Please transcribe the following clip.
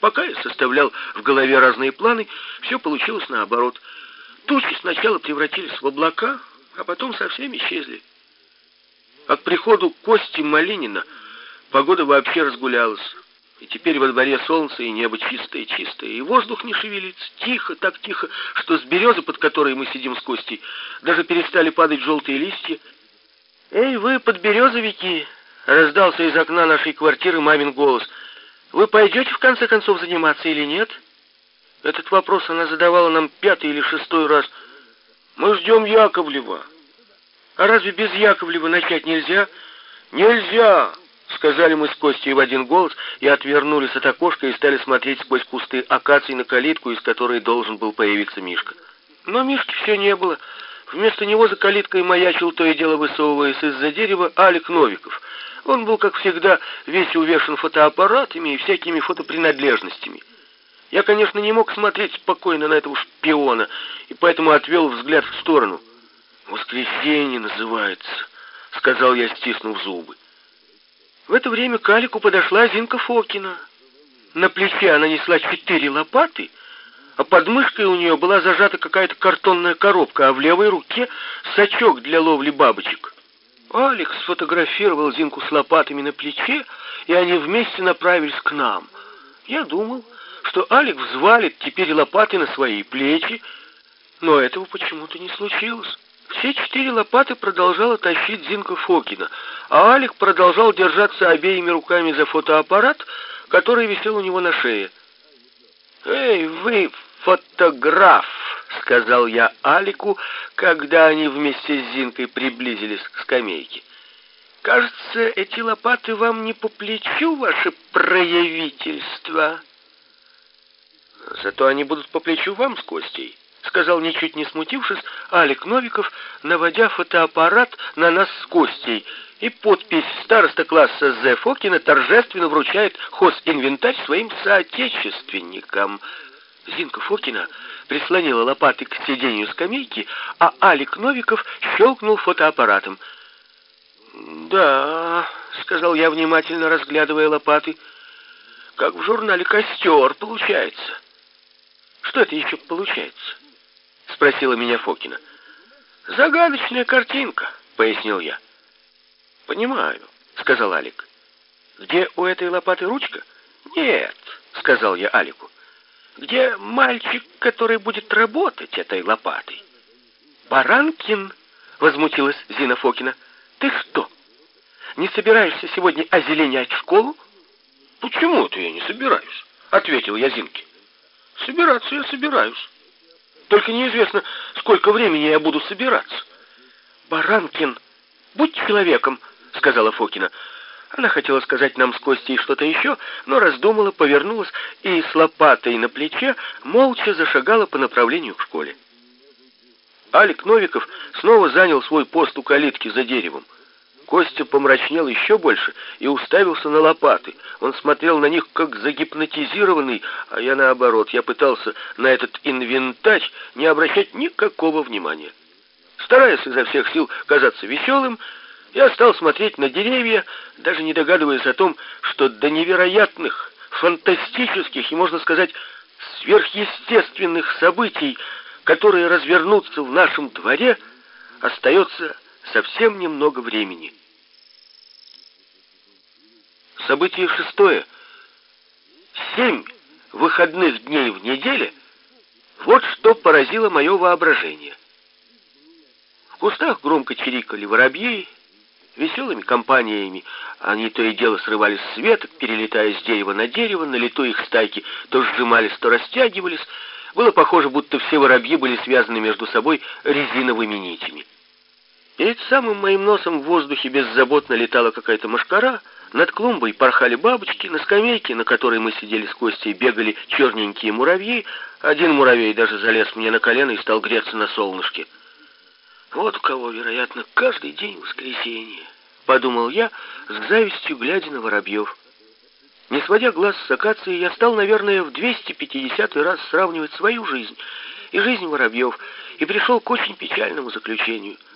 Пока я составлял в голове разные планы, все получилось наоборот. Тучи сначала превратились в облака, а потом совсем исчезли. А к приходу Кости Малинина погода вообще разгулялась. И теперь во дворе солнце и небо чистое-чистое, и воздух не шевелится, тихо, так тихо, что с березы, под которой мы сидим с Костей, даже перестали падать желтые листья. «Эй, вы, подберезовики!» — раздался из окна нашей квартиры мамин голос. «Вы пойдете, в конце концов, заниматься или нет?» Этот вопрос она задавала нам пятый или шестой раз. «Мы ждем Яковлева». «А разве без Яковлева начать нельзя?» «Нельзя!» Сказали мы с Костей в один голос и отвернулись от окошка и стали смотреть сквозь кусты акаций на калитку, из которой должен был появиться Мишка. Но Мишки все не было. Вместо него за калиткой маячил то и дело высовываясь из-за дерева Алик Новиков. Он был, как всегда, весь увешан фотоаппаратами и всякими фотопринадлежностями. Я, конечно, не мог смотреть спокойно на этого шпиона, и поэтому отвел взгляд в сторону. «Воскресенье называется», — сказал я, стиснув зубы. В это время к Алику подошла Зинка Фокина. На плече она несла четыре лопаты, а под мышкой у нее была зажата какая-то картонная коробка, а в левой руке сачок для ловли бабочек. Алекс сфотографировал Зинку с лопатами на плече, и они вместе направились к нам. Я думал, что Алекс взвалит теперь лопаты на свои плечи, но этого почему-то не случилось. Все четыре лопаты продолжала тащить Зинка Фокина, а Алик продолжал держаться обеими руками за фотоаппарат, который висел у него на шее. «Эй, вы фотограф!» — сказал я Алику, когда они вместе с Зинкой приблизились к скамейке. «Кажется, эти лопаты вам не по плечу, ваше проявительство». «Зато они будут по плечу вам с Костей», сказал, ничуть не смутившись, Алик Новиков, наводя фотоаппарат на нас с Костей, и подпись староста класса З. Фокина торжественно вручает хозинвентарь своим соотечественникам. Зинка Фокина прислонила лопаты к сиденью скамейки, а Алик Новиков щелкнул фотоаппаратом. «Да», — сказал я, внимательно разглядывая лопаты, — «как в журнале «Костер» получается». «Что это еще получается?» — спросила меня Фокина. «Загадочная картинка», — пояснил я. «Понимаю», — сказал Алик. «Где у этой лопаты ручка?» «Нет», — сказал я Алику. «Где мальчик, который будет работать этой лопатой?» «Баранкин», — возмутилась Зина Фокина. «Ты что, не собираешься сегодня озеленять школу?» «Почему-то я не собираюсь», — ответил я Зинке. «Собираться я собираюсь». Только неизвестно, сколько времени я буду собираться. Баранкин, будь человеком, сказала Фокина. Она хотела сказать нам с Костей что-то еще, но раздумала, повернулась и с лопатой на плече молча зашагала по направлению к школе. Алик Новиков снова занял свой пост у калитки за деревом. Костя помрачнел еще больше и уставился на лопаты. Он смотрел на них как загипнотизированный, а я наоборот. Я пытался на этот инвентарь не обращать никакого внимания. Стараясь изо всех сил казаться веселым, я стал смотреть на деревья, даже не догадываясь о том, что до невероятных, фантастических и, можно сказать, сверхъестественных событий, которые развернутся в нашем дворе, остается совсем немного времени. Событие шестое. Семь выходных дней в неделе — вот что поразило мое воображение. В кустах громко чирикали воробьи, веселыми компаниями они то и дело срывались с веток, перелетая с дерева на дерево, на лету их стайки то сжимались, то растягивались. Было похоже, будто все воробьи были связаны между собой резиновыми нитями. Перед самым моим носом в воздухе беззаботно летала какая-то мошкара, над клумбой порхали бабочки, на скамейке, на которой мы сидели с Костей, бегали черненькие муравьи. Один муравей даже залез мне на колено и стал греться на солнышке. Вот у кого, вероятно, каждый день воскресенье, подумал я, с завистью глядя на воробьев. Не сводя глаз с акации, я стал, наверное, в 250 раз сравнивать свою жизнь и жизнь воробьев, и пришел к очень печальному заключению —